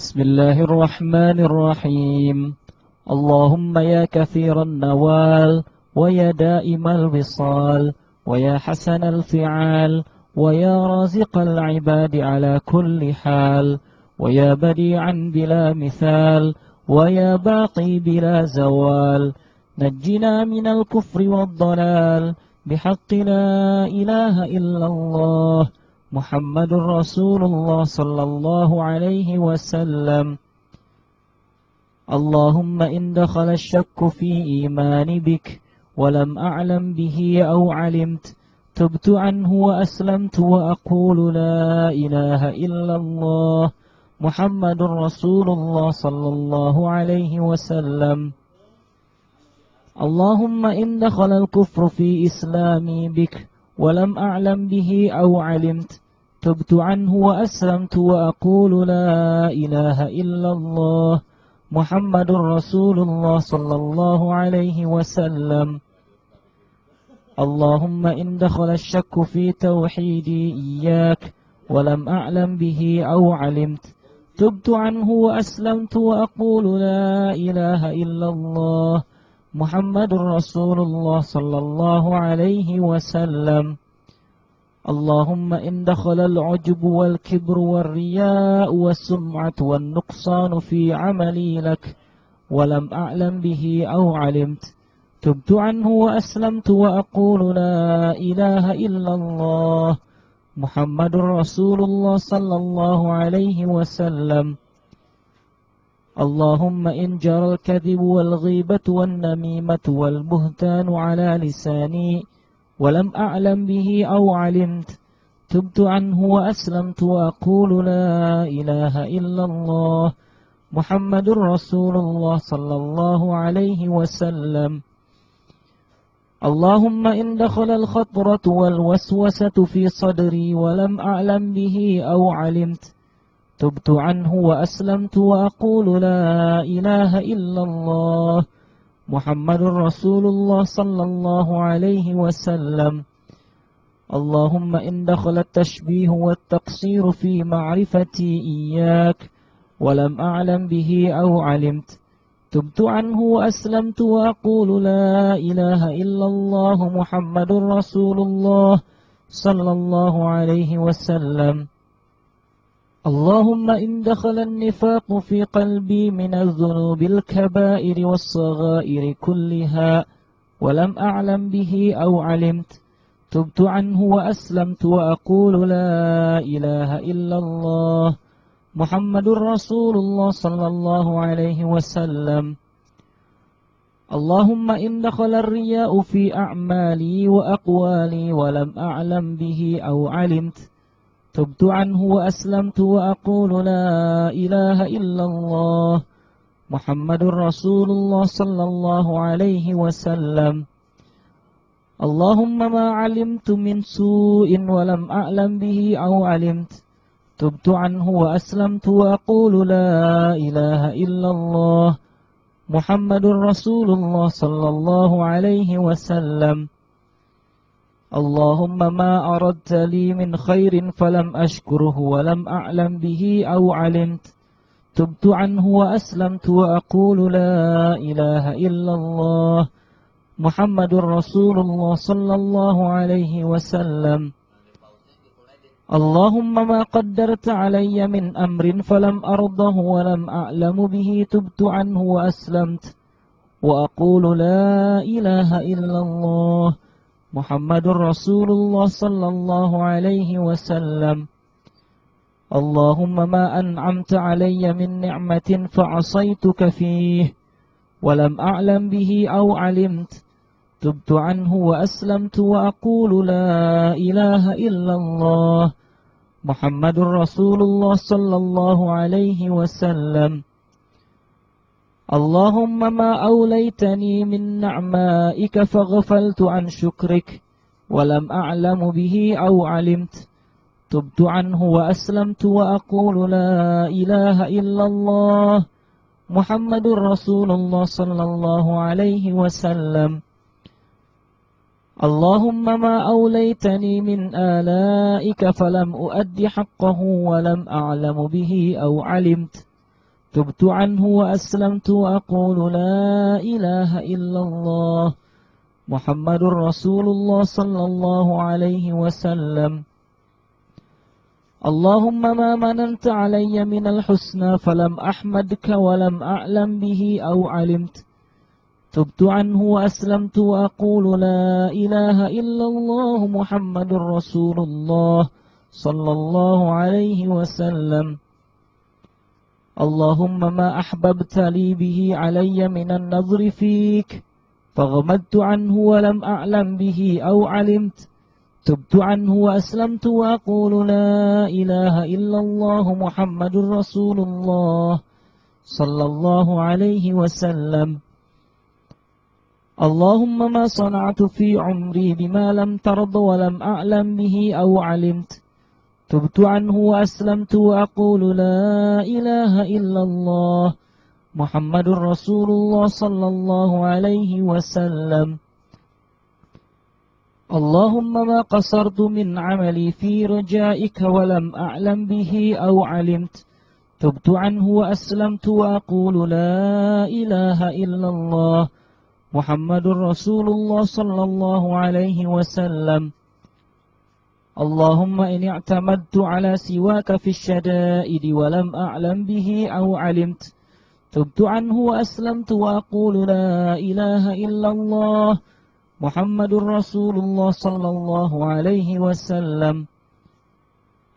بسم الله الرحمن الرحيم. اللهم يا كثير النوال ويا دائم الوصال ويا حسن الفعال ويا رازق العباد على كل حال ويا بديعا بلا مثال ويا باقي بلا زوال. نجنا من الكفر والضلال. بحق لا إله إلا الله. محمد رسول الله صلى الله عليه وسلم. اللهم إن دخل الشك في إيمان بك ولم أعلم به أو علمت تبت عنه وأسلمت وأقول لا إله إلا الله محمد رسول الله صلى الله عليه وسلم. اللهم إن دخل الكفر في إسلامي بك ولم أعلم به أو علمت. تبت عنه وأسلمت وأقول لا إله إلا الله محمد رسول الله صلى الله عليه وسلم. اللهم إن دخل الشك في توحيدي إياك ولم أعلم به أو علمت. تبت عنه وأسلمت وأقول لا إله إلا الله محمد رسول الله صلى الله عليه وسلم. اللهم إن دخل العجب والكبر والرياء والسمعة والنقصان في عملي لك ولم أعلم به أو علمت. تبت عنه وأسلمت وأقول لا إله إلا الله. محمد رسول الله صلى الله عليه وسلم. اللهم إن جرى الكذب والغيبة والنميمة والبهتان على لساني ولم أعلم به أو علمت تبت عنه وأسلمت وأقول لا إله إلا الله محمد رسول الله صلى الله عليه وسلم. اللهم إن دخل الخطرة والوسوسة في صدري ولم أعلم به أو علمت تبت عنه وأسلمت وأقول لا إله إلا الله محمد رسول الله صلى الله عليه وسلم. اللهم إن دخل التشبيه والتقصير في معرفتي إياك ولم أعلم به أو علمت. تبت عنه وأسلمت وأقول لا إله إلا الله محمد رسول الله صلى الله عليه وسلم. اللهم إن دخل النفاق في قلبي من الذنوب الكبائر والصغائر كلها ولم أعلم به أو علمت تبت عنه وأسلمت وأقول لا إله إلا الله محمد رسول الله صلى الله عليه وسلم. اللهم إن دخل الرياء في أعمالي وأقوالي ولم أعلم به أو علمت تبت عنه وأسلمت وأقول لا إله إلا الله محمد رسول الله صلى الله عليه وسلم. اللهم ما علمت من سوء ولم أعلم به أو علمت. تبت عنه وأسلمت وأقول لا إله إلا الله محمد رسول الله صلى الله عليه وسلم. اللهم ما أردت لي من خير فلم أشكره ولم أعلم به أو علمت. تبت عنه وأسلمت وأقول لا إله إلا الله محمد رسول الله صلى الله عليه وسلم. اللهم ما قدرت علي من أمر فلم أرضه ولم أعلم به. تبت عنه وأسلمت وأقول لا إله إلا الله محمد رسول الله صلى الله عليه وسلم. اللهم ما أنعمت علي من نعمة فعصيتك فيه ولم أعلم به أو علمت. تبت عنه وأسلمت وأقول لا إله إلا الله. محمد رسول الله صلى الله عليه وسلم. اللهم ما أوليتني من نعمائك فغفلت عن شكرك ولم أعلم به أو علمت. تبت عنه وأسلمت وأقول لا إله إلا الله محمد رسول الله صلى الله عليه وسلم. اللهم ما أوليتني من آلائك فلم أؤد حقه ولم أعلم به أو علمت. تبت عنه وأسلمت وأقول لا إله إلا الله محمد رسول الله صلى الله عليه وسلم. اللهم ما مننت علي من الحسنى فلم أحمدك ولم أعلم به أو علمت. تبت عنه وأسلمت وأقول لا إله إلا الله محمد رسول الله صلى الله عليه وسلم. اللهم ما أحببت لي به علي من النظر فيك فغمدت عنه ولم أعلم به أو علمت تبت عنه وأسلمت وأقول لا إله إلا الله محمد رسول الله صلى الله عليه وسلم. اللهم ما صنعت في عمري بما لم ترض ولم أعلم به أو علمت تبت عنه وأسلمت وأقول لا إله إلا الله محمد رسول الله صلى الله عليه وسلم. اللهم ما قصرت من عملي في رجائك ولم أعلم به أو علمت. تبت عنه وأسلمت وأقول لا إله إلا الله محمد رسول الله صلى الله عليه وسلم. اللهم إن اعتمدت على سواك في الشدائد ولم أعلم به أو علمت تبت عنه وأسلمت وأقول لا إله إلا الله محمد رسول الله صلى الله عليه وسلم.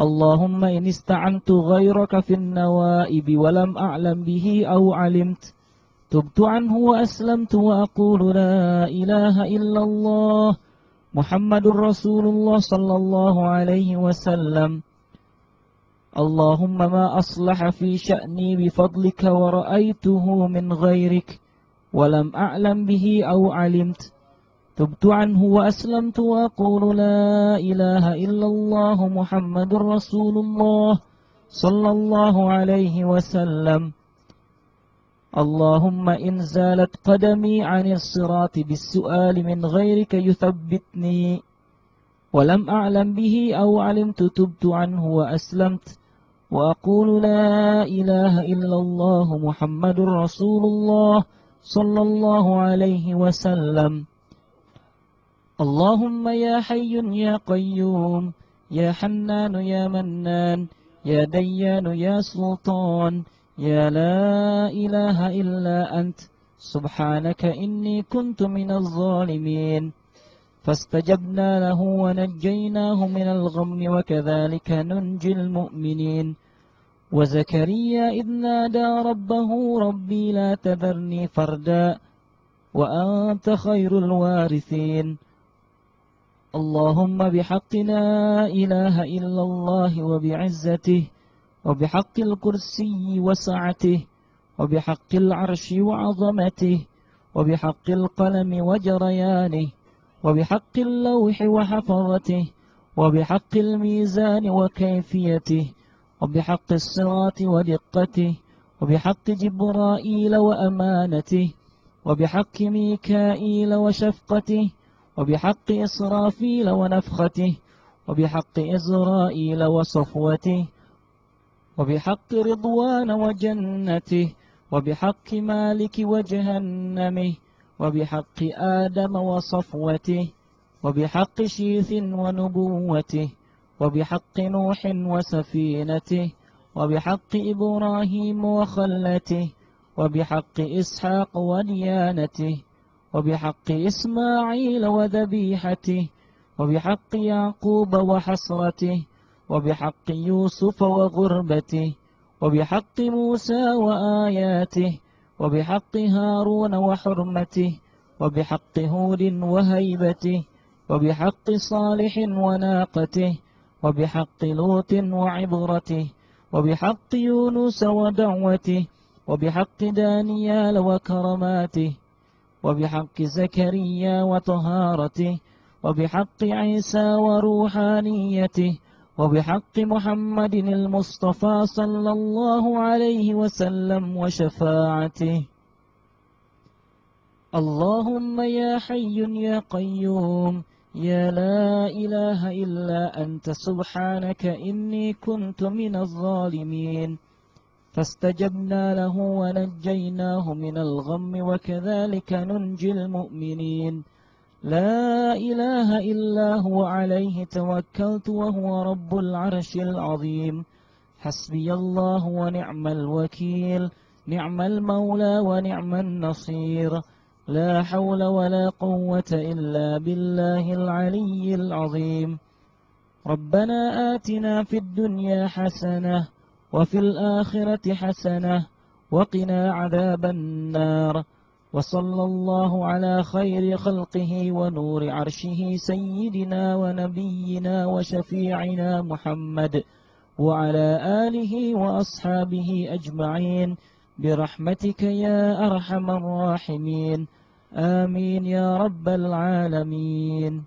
اللهم إن استعنت غيرك في النوائب ولم أعلم به أو علمت تبت عنه وأسلمت وأقول لا إله إلا الله محمد رسول الله صلى الله عليه وسلم. اللهم ما أصلح في شأني بفضلك ورأيته من غيرك ولم أعلم به أو علمت. تبت عنه وأسلمت وأقول لا إله إلا الله محمد رسول الله صلى الله عليه وسلم. اللهم إن زالت قدمي عن الصراط بالسؤال من غيرك يثبتني ولم أعلم به أو علمت تبت عنه وأسلمت وأقول لا إله إلا الله محمد رسول الله صلى الله عليه وسلم. اللهم يا حي يا قيوم يا حنان يا منان يا ديان يا سلطان يا لا إله إلا أنت سبحانك إني كنت من الظالمين. فاستجبنا له ونجيناه من الغم وكذلك ننجي المؤمنين. وزكريا إذ نادى ربه ربي لا تذرني فردا وأنت خير الوارثين. اللهم بحق لا إله إلا الله وبعزته وبحق الكرسي وسعته وبحق العرش وعظمته وبحق القلم وجريانه وبحق اللوح وحفظته وبحق الميزان وكيفيته وبحق الصراط ودقته وبحق جبرائيل وأمانته وبحق ميكائيل وشفقته وبحق إسرافيل ونفخته وبحق إزرائيل وصفوته وبحق رضوان وجنته وبحق مالك وجهنمه وبحق آدم وصفوته وبحق شيث ونبوته وبحق نوح وسفينته وبحق إبراهيم وخلته وبحق إسحاق وديانته وبحق إسماعيل وذبيحته وبحق يعقوب وحسرته وبحق يوسف وغربته وبحق موسى وآياته وبحق هارون وحرمته وبحق هود وهيبته وبحق صالح وناقته وبحق لوط وعبرته وبحق يونس ودعوته وبحق دانيال وكرماته وبحق زكريا وطهارته وبحق عيسى وروحانيته وبحق محمد المصطفى صلى الله عليه وسلم وشفاعته. اللهم يا حي يا قيوم يا لا إله إلا أنت سبحانك إني كنت من الظالمين. فاستجبنا له ونجيناه من الغم وكذلك ننجي المؤمنين. لا إله إلا هو عليه توكلت وهو رب العرش العظيم. حسبي الله ونعم الوكيل نعم المولى ونعم النصير. لا حول ولا قوة إلا بالله العلي العظيم. ربنا آتنا في الدنيا حسنة وفي الآخرة حسنة وقنا عذاب النار. وصلى الله على خير خلقه ونور عرشه سيدنا ونبينا وشفيعنا محمد وعلى آله وأصحابه أجمعين برحمتك يا أرحم الراحمين. آمين يا رب العالمين.